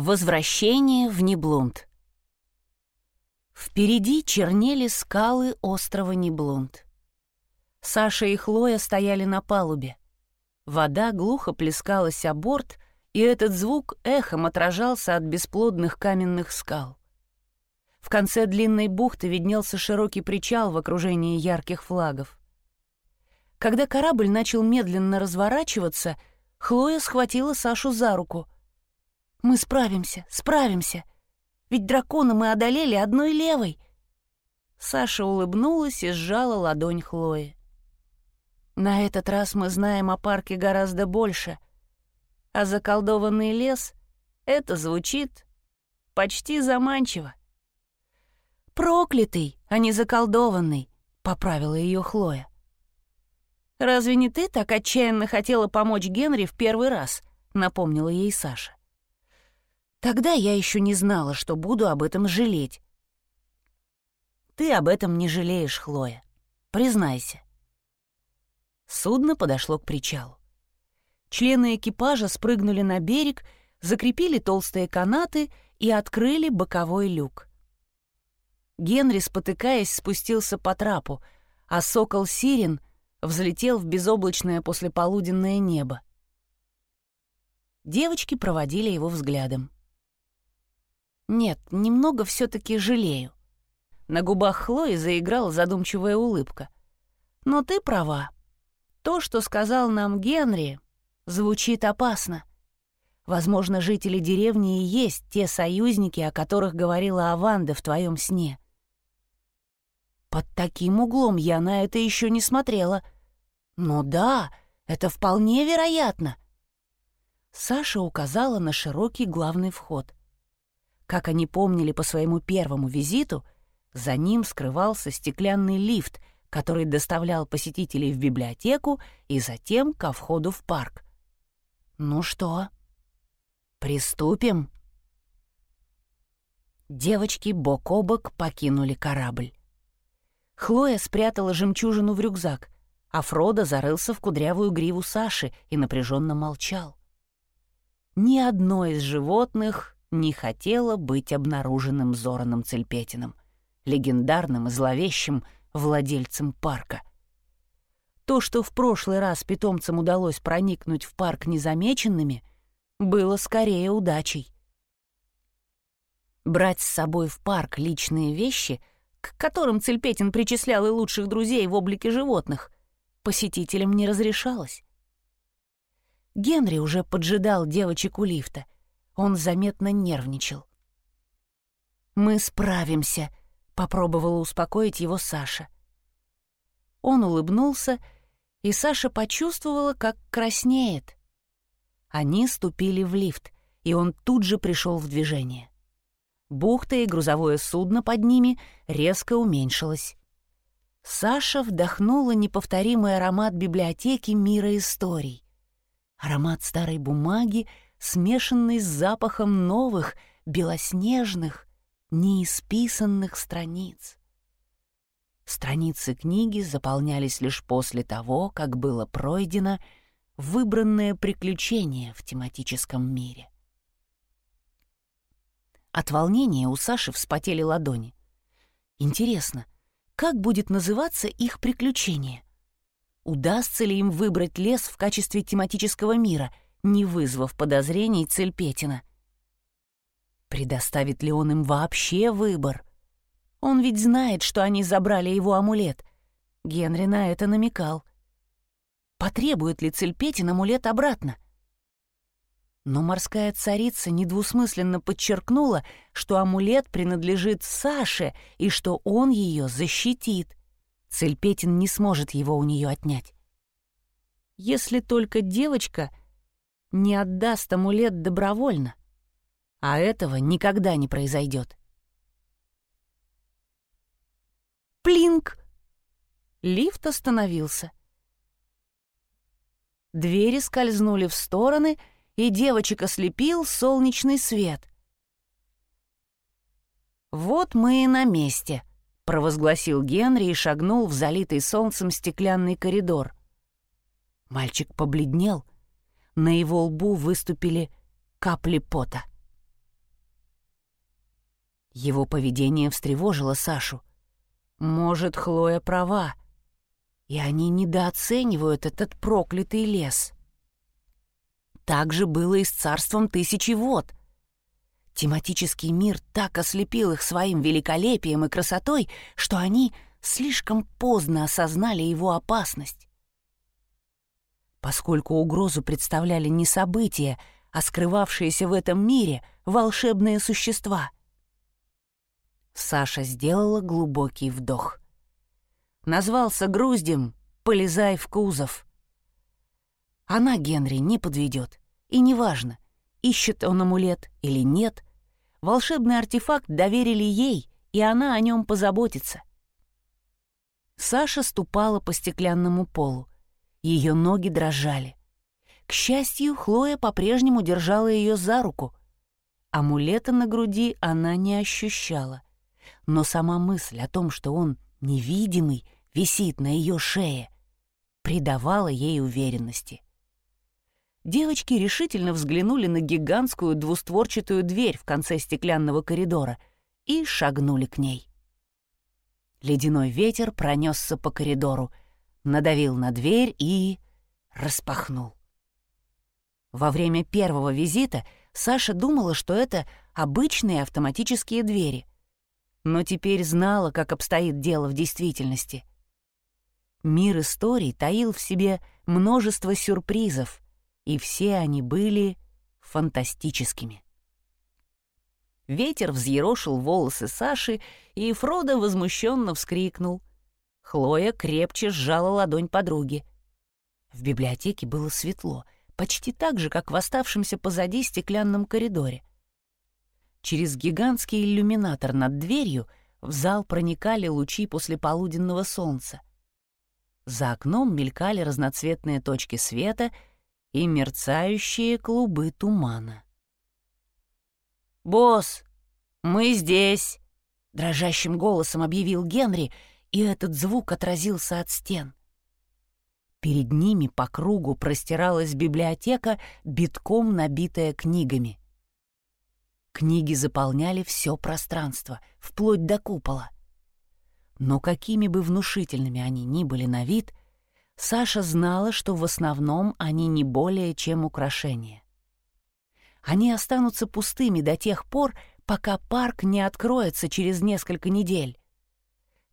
Возвращение в Неблунд. Впереди чернели скалы острова Неблунд. Саша и Хлоя стояли на палубе. Вода глухо плескалась о борт, и этот звук эхом отражался от бесплодных каменных скал. В конце длинной бухты виднелся широкий причал в окружении ярких флагов. Когда корабль начал медленно разворачиваться, Хлоя схватила Сашу за руку — мы справимся, справимся. Ведь дракона мы одолели одной левой. Саша улыбнулась и сжала ладонь Хлои. На этот раз мы знаем о парке гораздо больше. А заколдованный лес — это звучит почти заманчиво. «Проклятый, а не заколдованный», — поправила ее Хлоя. «Разве не ты так отчаянно хотела помочь Генри в первый раз?» — напомнила ей Саша. Тогда я еще не знала, что буду об этом жалеть. Ты об этом не жалеешь, Хлоя. Признайся. Судно подошло к причалу. Члены экипажа спрыгнули на берег, закрепили толстые канаты и открыли боковой люк. Генри, спотыкаясь, спустился по трапу, а сокол Сирен взлетел в безоблачное послеполуденное небо. Девочки проводили его взглядом. Нет, немного все-таки жалею. На губах Хлои заиграла задумчивая улыбка. Но ты права. То, что сказал нам Генри, звучит опасно. Возможно, жители деревни и есть те союзники, о которых говорила Аванда в твоем сне. Под таким углом я на это еще не смотрела. Но да, это вполне вероятно. Саша указала на широкий главный вход. Как они помнили по своему первому визиту, за ним скрывался стеклянный лифт, который доставлял посетителей в библиотеку и затем ко входу в парк. «Ну что, приступим?» Девочки бок о бок покинули корабль. Хлоя спрятала жемчужину в рюкзак, а Фродо зарылся в кудрявую гриву Саши и напряженно молчал. Ни одно из животных не хотела быть обнаруженным Зораном Цельпетиным, легендарным и зловещим владельцем парка. То, что в прошлый раз питомцам удалось проникнуть в парк незамеченными, было скорее удачей. Брать с собой в парк личные вещи, к которым Цельпетин причислял и лучших друзей в облике животных, посетителям не разрешалось. Генри уже поджидал девочек у лифта — он заметно нервничал. «Мы справимся», — попробовала успокоить его Саша. Он улыбнулся, и Саша почувствовала, как краснеет. Они ступили в лифт, и он тут же пришел в движение. Бухта и грузовое судно под ними резко уменьшилось. Саша вдохнула неповторимый аромат библиотеки мира историй. Аромат старой бумаги, смешанный с запахом новых, белоснежных, неисписанных страниц. Страницы книги заполнялись лишь после того, как было пройдено выбранное приключение в тематическом мире. От волнения у Саши вспотели ладони. Интересно, как будет называться их приключение? Удастся ли им выбрать лес в качестве тематического мира — не вызвав подозрений Цельпетина. Предоставит ли он им вообще выбор? Он ведь знает, что они забрали его амулет. Генри на это намекал. Потребует ли Цельпетин амулет обратно? Но морская царица недвусмысленно подчеркнула, что амулет принадлежит Саше и что он ее защитит. Цельпетин не сможет его у нее отнять. Если только девочка не отдаст амулет добровольно, а этого никогда не произойдет. Плинк! Лифт остановился. Двери скользнули в стороны, и девочек ослепил солнечный свет. «Вот мы и на месте», — провозгласил Генри и шагнул в залитый солнцем стеклянный коридор. Мальчик побледнел — на его лбу выступили капли пота. Его поведение встревожило Сашу. Может, Хлоя права, и они недооценивают этот проклятый лес. Так же было и с царством тысячи вод. Тематический мир так ослепил их своим великолепием и красотой, что они слишком поздно осознали его опасность. Поскольку угрозу представляли не события, а скрывавшиеся в этом мире волшебные существа. Саша сделала глубокий вдох. Назвался груздем «Полезай в кузов». Она Генри не подведет. И неважно, ищет он амулет или нет, волшебный артефакт доверили ей, и она о нем позаботится. Саша ступала по стеклянному полу. Ее ноги дрожали. К счастью, Хлоя по-прежнему держала ее за руку. Амулета на груди она не ощущала. Но сама мысль о том, что он невидимый, висит на ее шее, придавала ей уверенности девочки решительно взглянули на гигантскую двустворчатую дверь в конце стеклянного коридора и шагнули к ней. Ледяной ветер пронесся по коридору, надавил на дверь и распахнул. Во время первого визита Саша думала, что это обычные автоматические двери, но теперь знала, как обстоит дело в действительности. Мир историй таил в себе множество сюрпризов — и все они были фантастическими. Ветер взъерошил волосы Саши, и Фродо возмущенно вскрикнул. Хлоя крепче сжала ладонь подруги. В библиотеке было светло, почти так же, как в оставшемся позади стеклянном коридоре. Через гигантский иллюминатор над дверью в зал проникали лучи после полуденного солнца. За окном мелькали разноцветные точки света — и мерцающие клубы тумана. «Босс, мы здесь!» — дрожащим голосом объявил Генри, и этот звук отразился от стен. Перед ними по кругу простиралась библиотека, битком набитая книгами. Книги заполняли все пространство, вплоть до купола. Но какими бы внушительными они ни были на вид — Саша знала, что в основном они не более чем украшения. Они останутся пустыми до тех пор, пока парк не откроется через несколько недель.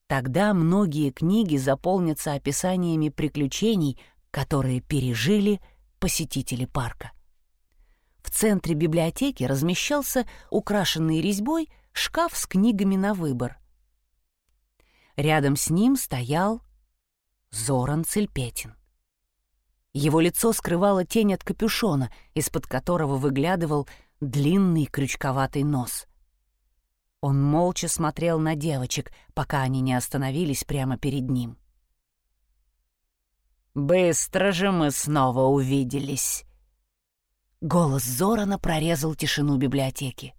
Тогда многие книги заполнятся описаниями приключений, которые пережили посетители парка. В центре библиотеки размещался украшенный резьбой шкаф с книгами на выбор. Рядом с ним стоял Зоран Цельпетин. Его лицо скрывало тень от капюшона, из-под которого выглядывал длинный крючковатый нос. Он молча смотрел на девочек, пока они не остановились прямо перед ним. «Быстро же мы снова увиделись!» Голос Зорана прорезал тишину библиотеки.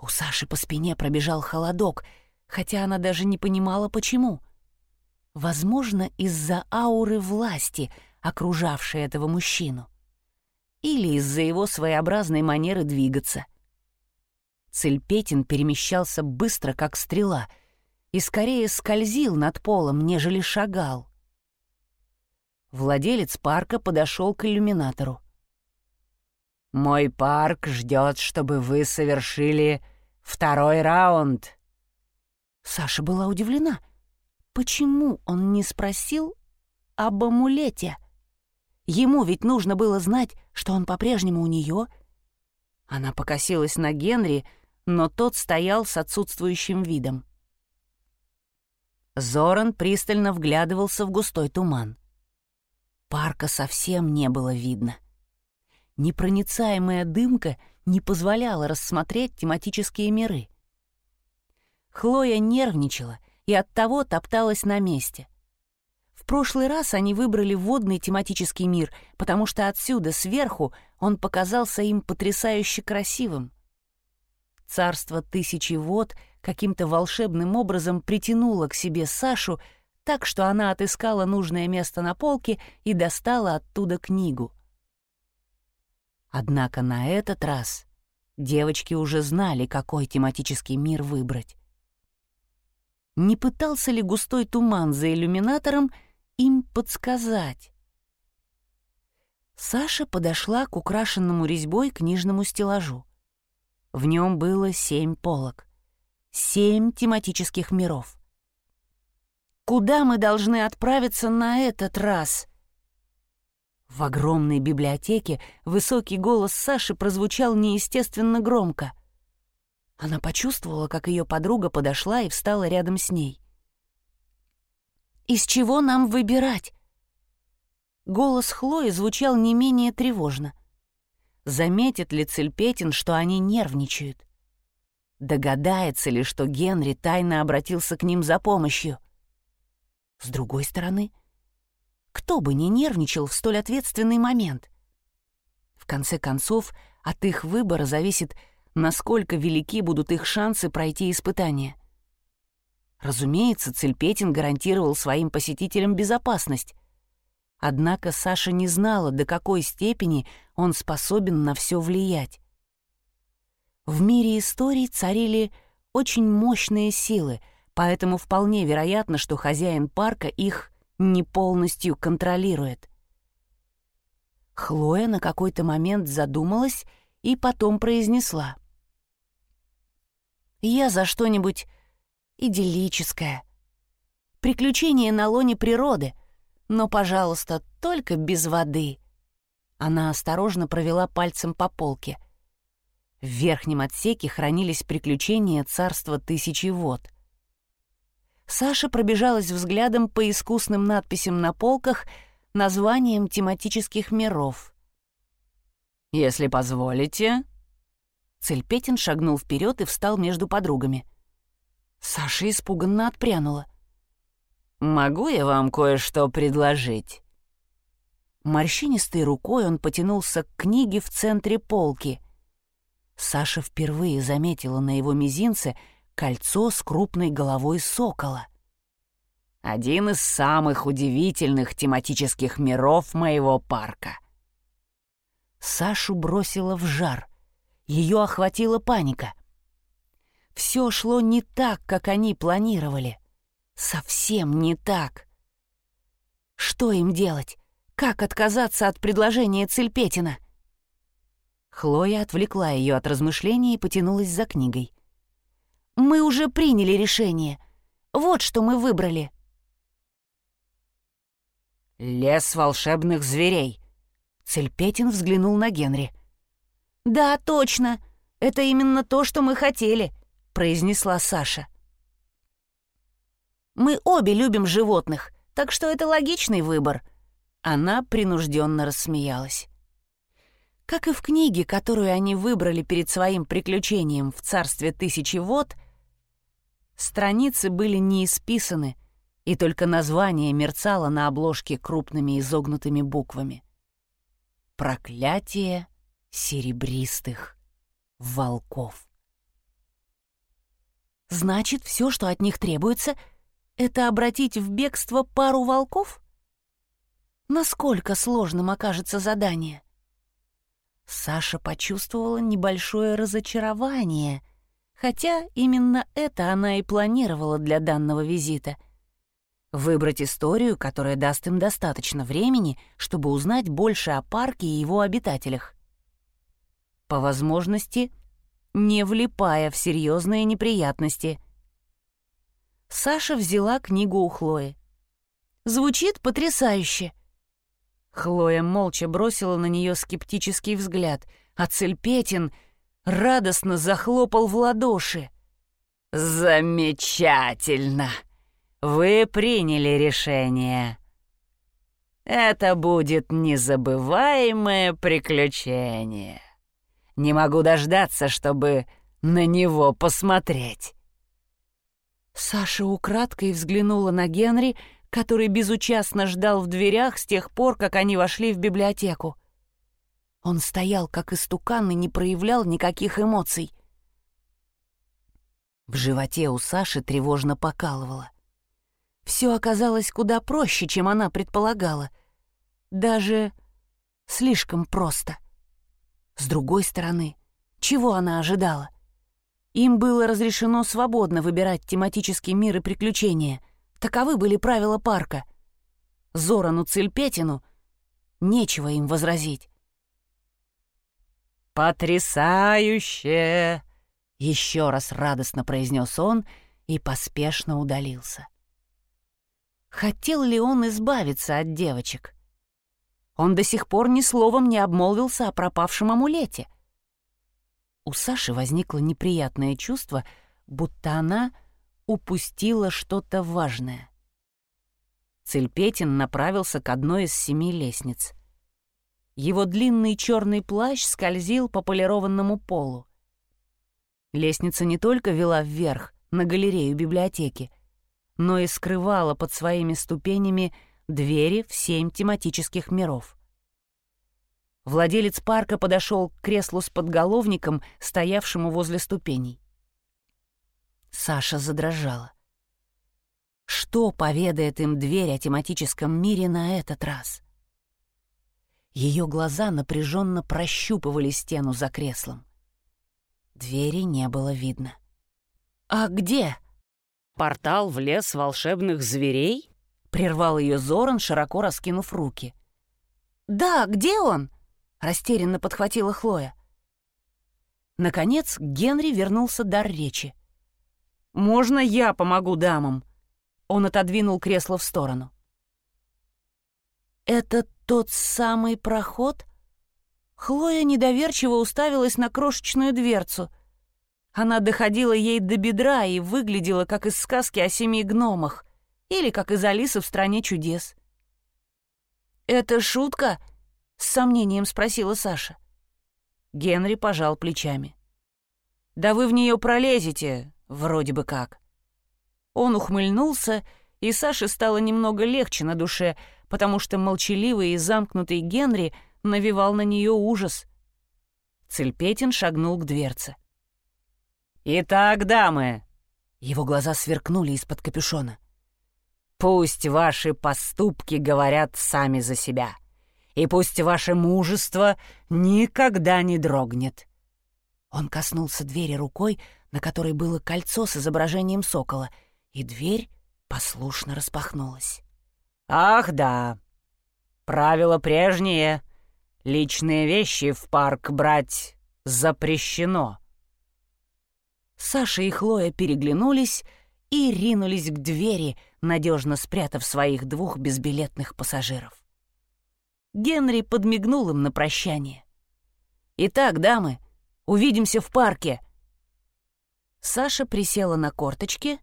У Саши по спине пробежал холодок, хотя она даже не понимала, почему — Возможно, из-за ауры власти, окружавшей этого мужчину. Или из-за его своеобразной манеры двигаться. Цельпетин перемещался быстро, как стрела, и скорее скользил над полом, нежели шагал. Владелец парка подошел к иллюминатору. «Мой парк ждет, чтобы вы совершили второй раунд». Саша была удивлена — Почему он не спросил об амулете? Ему ведь нужно было знать, что он по-прежнему у нее. Она покосилась на Генри, но тот стоял с отсутствующим видом. Зоран пристально вглядывался в густой туман. Парка совсем не было видно. Непроницаемая дымка не позволяла рассмотреть тематические миры. Хлоя нервничала — и оттого топталась на месте. В прошлый раз они выбрали водный тематический мир, потому что отсюда, сверху, он показался им потрясающе красивым. Царство тысячи вод каким-то волшебным образом притянуло к себе Сашу, так что она отыскала нужное место на полке и достала оттуда книгу. Однако на этот раз Девочки уже знали, какой тематический мир выбрать. Не пытался ли густой туман за иллюминатором им подсказать? Саша подошла к украшенному резьбой книжному стеллажу. В нем было семь полок. Семь тематических миров. Куда мы должны отправиться на этот раз? В огромной библиотеке высокий голос Саши прозвучал неестественно громко. Она почувствовала, как ее подруга подошла и встала рядом с ней. «Из чего нам выбирать?» Голос Хлои звучал не менее тревожно. Заметит ли Цельпетин, что они нервничают? Догадается ли, что Генри тайно обратился к ним за помощью? С другой стороны, кто бы не нервничал в столь ответственный момент? В конце концов, от их выбора зависит, насколько велики будут их шансы пройти испытание. Разумеется, Цельпетин гарантировал своим посетителям безопасность. Однако Саша не знала, до какой степени он способен на все влиять. В мире историй царили очень мощные силы, поэтому вполне вероятно, что хозяин парка их не полностью контролирует. Хлоя на какой-то момент задумалась и потом произнесла. «Я за что-нибудь идиллическое. Приключение на лоне природы, но, пожалуйста, только без воды». Она осторожно провела пальцем по полке. В верхнем отсеке хранились приключения царства тысячи вод. Саша пробежалась взглядом по искусным надписям на полках названием тематических миров. «Если позволите...» Цельпетин шагнул вперед и встал между подругами. Саша испуганно отпрянула. «Могу я вам кое-что предложить?» Морщинистой рукой он потянулся к книге в центре полки. Саша впервые заметила на его мизинце кольцо с крупной головой сокола. Один из самых удивительных тематических миров моего парка. Сашу бросила в жар. Ее охватила паника. Все шло не так, как они планировали. Совсем не так. Что им делать? Как отказаться от предложения Цельпетина? Хлоя отвлекла ее от размышлений и потянулась за книгой. «Мы уже приняли решение. Вот что мы выбрали». «Лес волшебных зверей». Цельпетин взглянул на Генри. «Да, точно. Это именно то, что мы хотели», — произнесла Саша. Мы обе любим животных, так что это логичный выбор». Она принужденно рассмеялась. Как и в книге, которую они выбрали перед своим приключением в царстве тысячи вод, страницы были не исписаны, и только название мерцало на обложке крупными изогнутыми буквами. «Проклятие серебристых волков». Значит, все, что от них требуется — это обратить в бегство пару волков? Насколько сложным окажется задание? Саша почувствовала небольшое разочарование, хотя именно это она и планировала для данного визита. Выбрать историю, которая даст им достаточно времени, чтобы узнать больше о парке и его обитателях. По возможности, не влипая в серьезные неприятности — Саша взяла книгу у Хлои. «Звучит потрясающе!» Хлоя молча бросила на нее скептический взгляд, а Цельпетин радостно захлопал в ладоши. «Замечательно! Вы приняли решение. Это будет незабываемое приключение. Не могу дождаться, чтобы на него посмотреть». Саша украдкой взглянула на Генри, который безучастно ждал в дверях с тех пор, как они вошли в библиотеку. Он стоял как истукан и не проявлял никаких эмоций. В животе у Саши тревожно покалывало. Все оказалось куда проще, чем она предполагала. Даже слишком просто. С другой стороны, Чего она ожидала? Им было разрешено свободно выбирать тематический мир и приключения. Таковы были правила парка. Зорану Цельпетину нечего им возразить. «Потрясающе!» — еще раз радостно произнес он и поспешно удалился. Хотел ли он избавиться от девочек? Он до сих пор ни словом не обмолвился о пропавшем амулете. У Саши возникло неприятное чувство, будто она упустила что-то важное. Цельпетин направился к одной из семи лестниц. Его длинный черный плащ скользил по полированному полу. Лестница не только вела вверх, на галерею библиотеки, но и скрывала под своими ступенями двери в семь тематических миров. Владелец парка подошел к креслу с подголовником, стоявшему возле ступеней. Саша задрожала. Что поведает им дверь о тематическом мире на этот раз? Ее глаза напряженно прощупывали стену за креслом. Двери не было видно. «А где?» «Портал в лес волшебных зверей?» — прервал ее Зоран, широко раскинув руки. «Да, где он?» — растерянно подхватила Хлоя. Наконец Генри вернулся дар речи. «Можно я помогу дамам?» Он отодвинул кресло в сторону. «Это тот самый проход?» Хлоя недоверчиво уставилась на крошечную дверцу — она доходила ей до бедра и выглядела, как из сказки о семи гномах или как из Алисы в «Стране чудес». «Это шутка?» — с сомнением спросила Саша. Генри пожал плечами. «Да вы в нее пролезете, вроде бы как». Он ухмыльнулся, и Саше стало немного легче на душе, потому что молчаливый и замкнутый Генри навевал на нее ужас. Цельпетин шагнул к дверце. «Итак, дамы...» Его глаза сверкнули из-под капюшона. «Пусть ваши поступки говорят сами за себя, и пусть ваше мужество никогда не дрогнет». Он коснулся двери рукой, на которой было кольцо с изображением сокола, и дверь послушно распахнулась. «Ах да, правило прежнее. Личные вещи в парк брать запрещено». Саша и Хлоя переглянулись и ринулись к двери, надежно спрятав своих двух безбилетных пассажиров. Генри подмигнул им на прощание. «Итак, дамы, увидимся в парке!» Саша присела на корточки.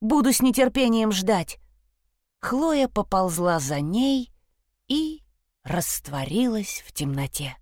«Буду с нетерпением ждать!» Хлоя поползла за ней и растворилась в темноте.